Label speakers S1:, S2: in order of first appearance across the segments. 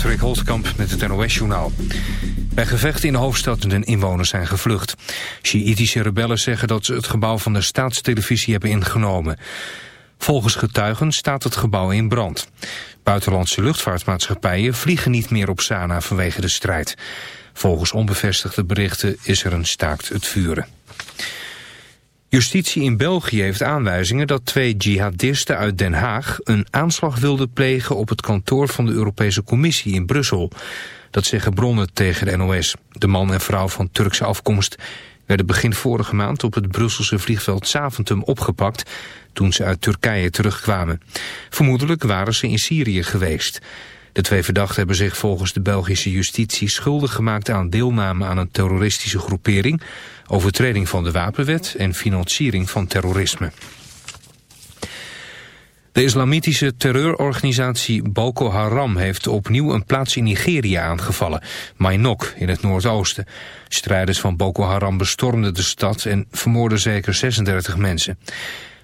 S1: Patrick Holtkamp met het NOS-journaal. Bij gevechten in de hoofdstad de inwoners zijn gevlucht. Sjiitische rebellen zeggen dat ze het gebouw van de staatstelevisie hebben ingenomen. Volgens getuigen staat het gebouw in brand. Buitenlandse luchtvaartmaatschappijen vliegen niet meer op Sana vanwege de strijd. Volgens onbevestigde berichten is er een staakt het vuren. Justitie in België heeft aanwijzingen dat twee jihadisten uit Den Haag een aanslag wilden plegen op het kantoor van de Europese Commissie in Brussel. Dat zeggen bronnen tegen de NOS. De man en vrouw van Turkse afkomst werden begin vorige maand op het Brusselse vliegveld Zaventem opgepakt toen ze uit Turkije terugkwamen. Vermoedelijk waren ze in Syrië geweest. De twee verdachten hebben zich volgens de Belgische justitie schuldig gemaakt aan deelname aan een terroristische groepering, overtreding van de wapenwet en financiering van terrorisme. De islamitische terreurorganisatie Boko Haram heeft opnieuw een plaats in Nigeria aangevallen, Mainok in het noordoosten. Strijders van Boko Haram bestormden de stad en vermoorden zeker 36 mensen.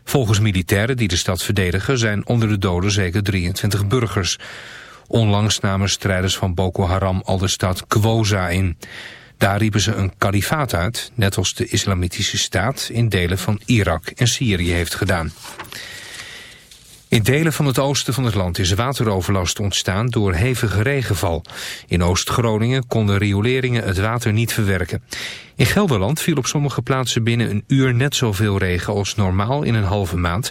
S1: Volgens militairen die de stad verdedigen zijn onder de doden zeker 23 burgers. Onlangs namen strijders van Boko Haram al de stad Kwoza in. Daar riepen ze een kalifaat uit, net als de islamitische staat in delen van Irak en Syrië heeft gedaan. In delen van het oosten van het land is wateroverlast ontstaan door hevige regenval. In Oost-Groningen konden rioleringen het water niet verwerken. In Gelderland viel op sommige plaatsen binnen een uur net zoveel regen als normaal in een halve maand.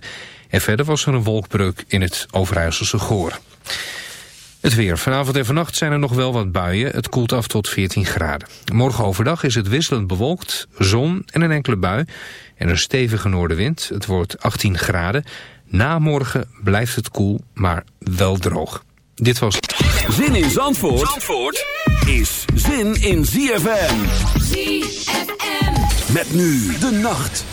S1: En verder was er een wolkbreuk in het Overijsselse Goor. Het weer. Vanavond en vannacht zijn er nog wel wat buien. Het koelt af tot 14 graden. Morgen overdag is het wisselend bewolkt, zon en een enkele bui. En een stevige noordenwind. Het wordt 18 graden. Na morgen blijft het koel, maar wel droog. Dit was...
S2: Zin in Zandvoort, Zandvoort is zin in ZFM.
S3: ZFM.
S2: Met nu de nacht.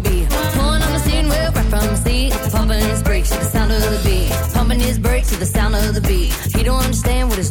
S3: to be. Pulling on the scene, we're right from the seat, Pumping his brakes to the sound of the beat. Pumping his brakes to the sound of the beat. He don't understand what it's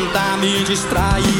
S4: tentar me distrair.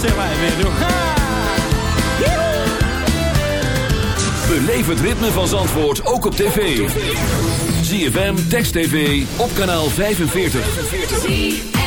S4: você vai ver, viu?
S2: Beleef het ritme van Zandvoort ook op tv. ZFM, Text TV, op kanaal 45.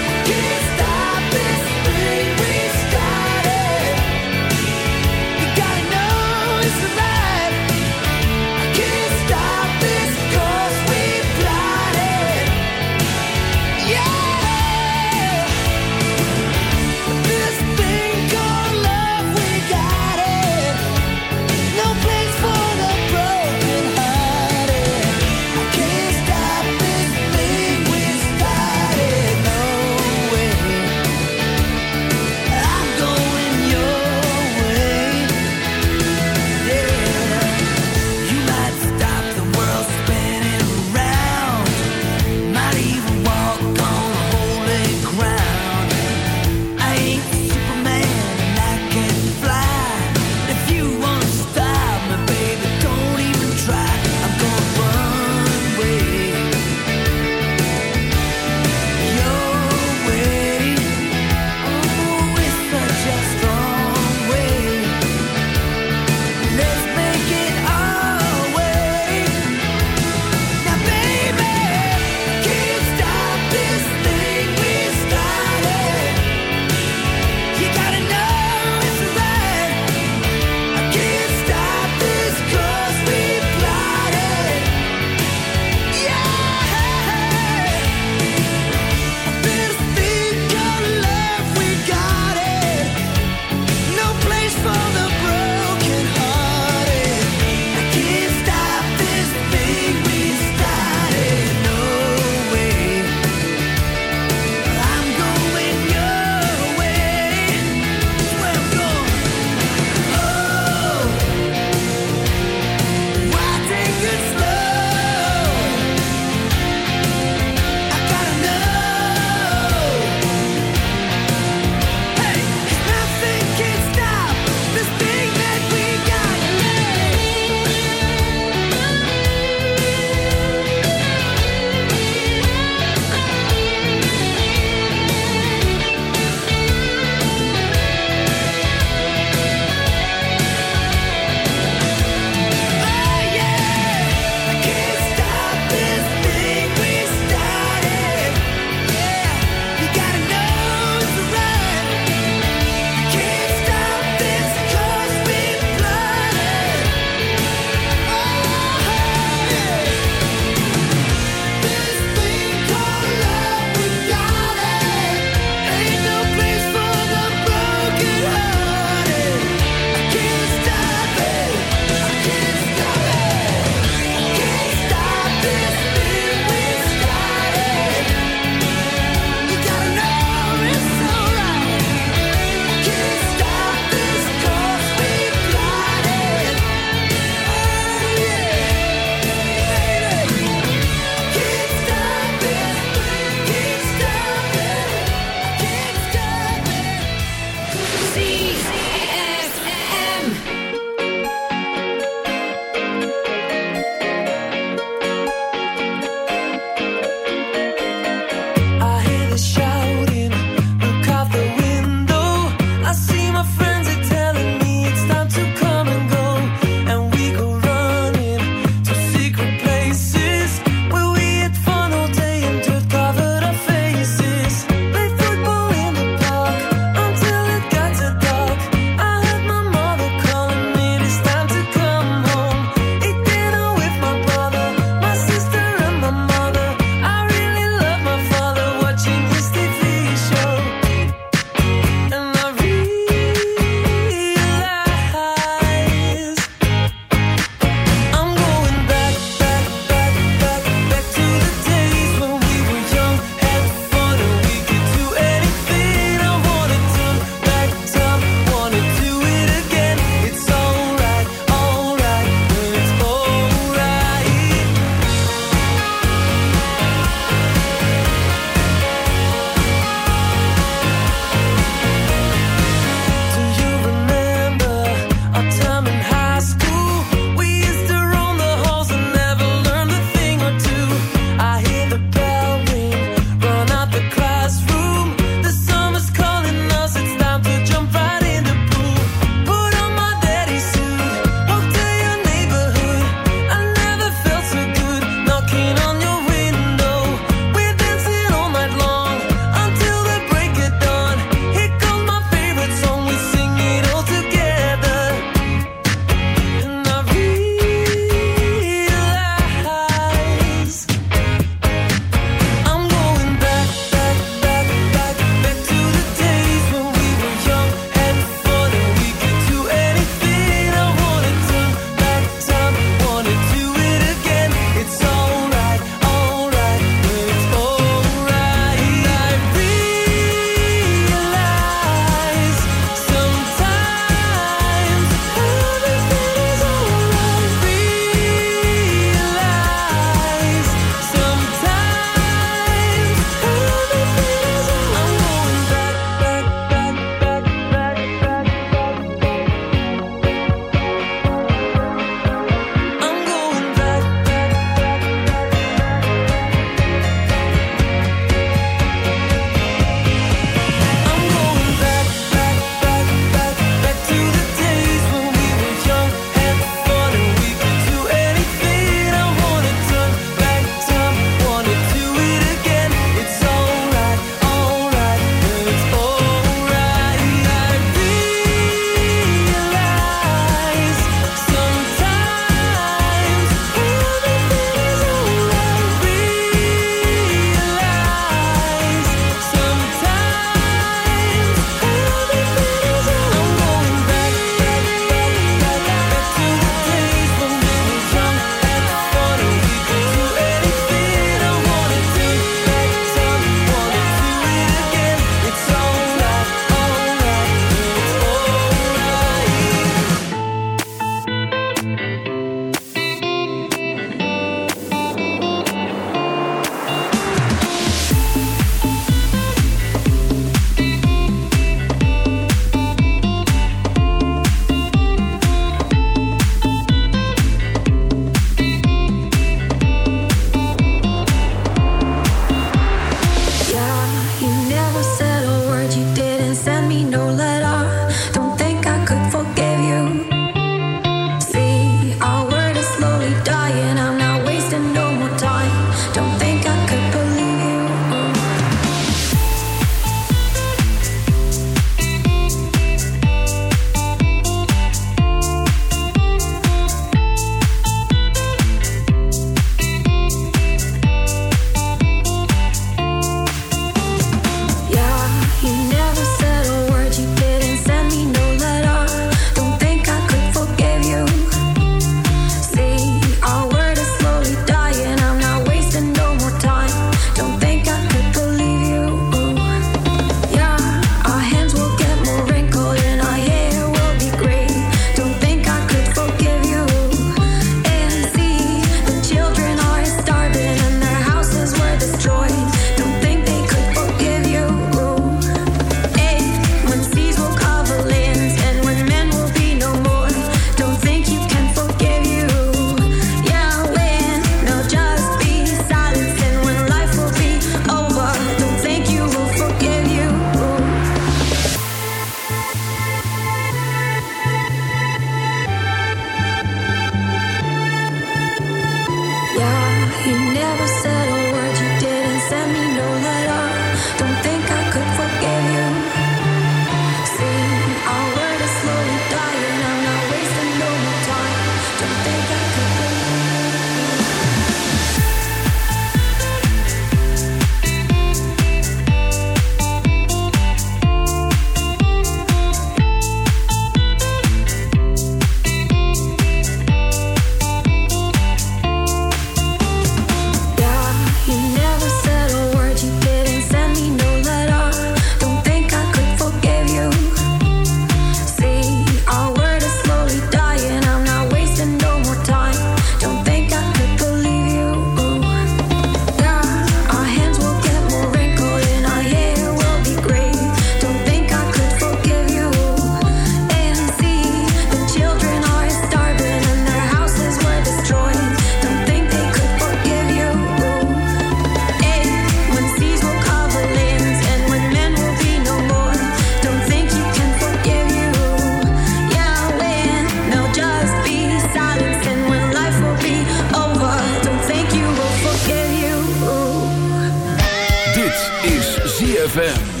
S2: ZFM.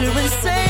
S5: you insane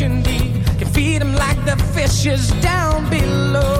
S6: ocean deep. You feed them like the fishes down below.